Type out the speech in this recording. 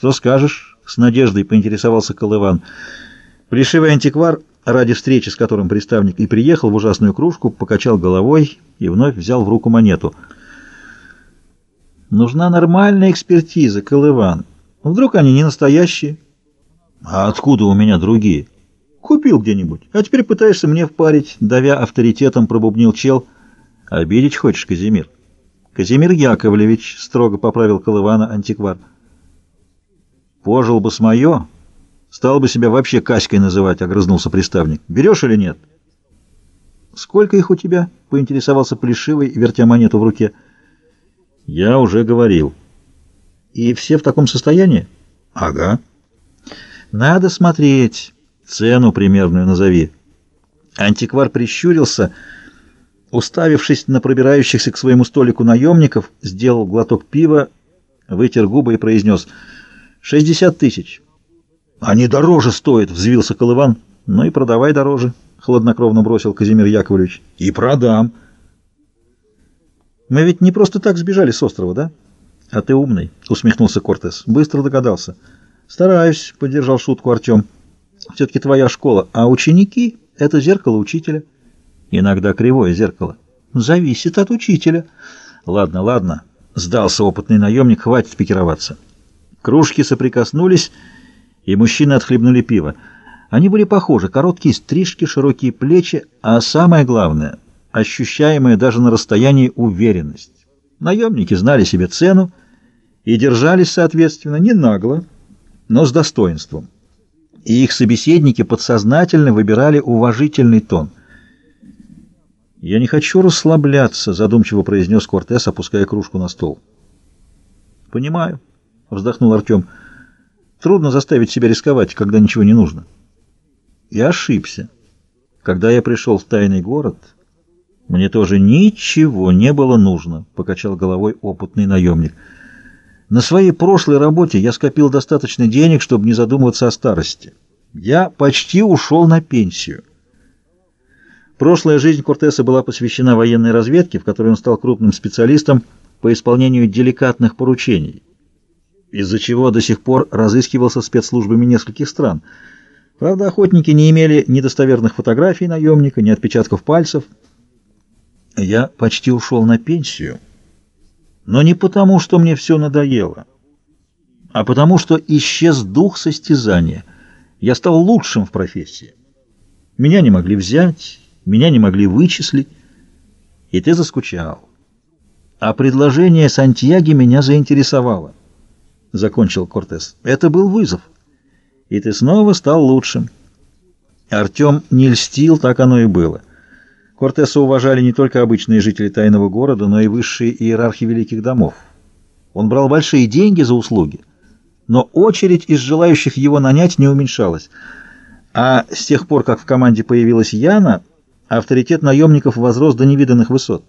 «Что скажешь?» — с надеждой поинтересовался Колыван. Плешивый антиквар, ради встречи с которым приставник и приехал в ужасную кружку, покачал головой и вновь взял в руку монету. «Нужна нормальная экспертиза, Колыван. Вдруг они не настоящие?» «А откуда у меня другие?» «Купил где-нибудь, а теперь пытаешься мне впарить», — давя авторитетом пробубнил чел. «Обидеть хочешь, Казимир?» «Казимир Яковлевич», — строго поправил Колывана антиквар. «Пожил бы с мое, стал бы себя вообще Каськой называть», — огрызнулся приставник. «Берешь или нет?» «Сколько их у тебя?» — поинтересовался Плешивый, вертя монету в руке. «Я уже говорил». «И все в таком состоянии?» «Ага». «Надо смотреть. Цену примерную назови». Антиквар прищурился, уставившись на пробирающихся к своему столику наемников, сделал глоток пива, вытер губы и произнес — «Шестьдесят тысяч». «Они дороже стоят», — взвился Колыван. «Ну и продавай дороже», — хладнокровно бросил Казимир Яковлевич. «И продам». «Мы ведь не просто так сбежали с острова, да?» «А ты умный», — усмехнулся Кортес. «Быстро догадался». «Стараюсь», — поддержал шутку Артем. «Все-таки твоя школа, а ученики — это зеркало учителя». «Иногда кривое зеркало». «Зависит от учителя». «Ладно, ладно», — сдался опытный наемник, — «хватит пикироваться». Кружки соприкоснулись, и мужчины отхлебнули пиво. Они были похожи, короткие стрижки, широкие плечи, а самое главное — ощущаемая даже на расстоянии уверенность. Наемники знали себе цену и держались, соответственно, не нагло, но с достоинством. И их собеседники подсознательно выбирали уважительный тон. «Я не хочу расслабляться», — задумчиво произнес Кортес, опуская кружку на стол. «Понимаю». — вздохнул Артем. «Трудно заставить себя рисковать, когда ничего не нужно». Я ошибся. Когда я пришел в тайный город, мне тоже ничего не было нужно, — покачал головой опытный наемник. На своей прошлой работе я скопил достаточно денег, чтобы не задумываться о старости. Я почти ушел на пенсию. Прошлая жизнь Кортеса была посвящена военной разведке, в которой он стал крупным специалистом по исполнению деликатных поручений из-за чего до сих пор разыскивался спецслужбами нескольких стран. Правда, охотники не имели ни достоверных фотографий наемника, ни отпечатков пальцев. Я почти ушел на пенсию, но не потому, что мне все надоело, а потому, что исчез дух состязания. Я стал лучшим в профессии. Меня не могли взять, меня не могли вычислить, и ты заскучал. А предложение Сантьяги меня заинтересовало. — закончил Кортес. «Это был вызов. И ты снова стал лучшим». Артем не льстил, так оно и было. Кортеса уважали не только обычные жители тайного города, но и высшие иерархи великих домов. Он брал большие деньги за услуги, но очередь из желающих его нанять не уменьшалась. А с тех пор, как в команде появилась Яна, авторитет наемников возрос до невиданных высот.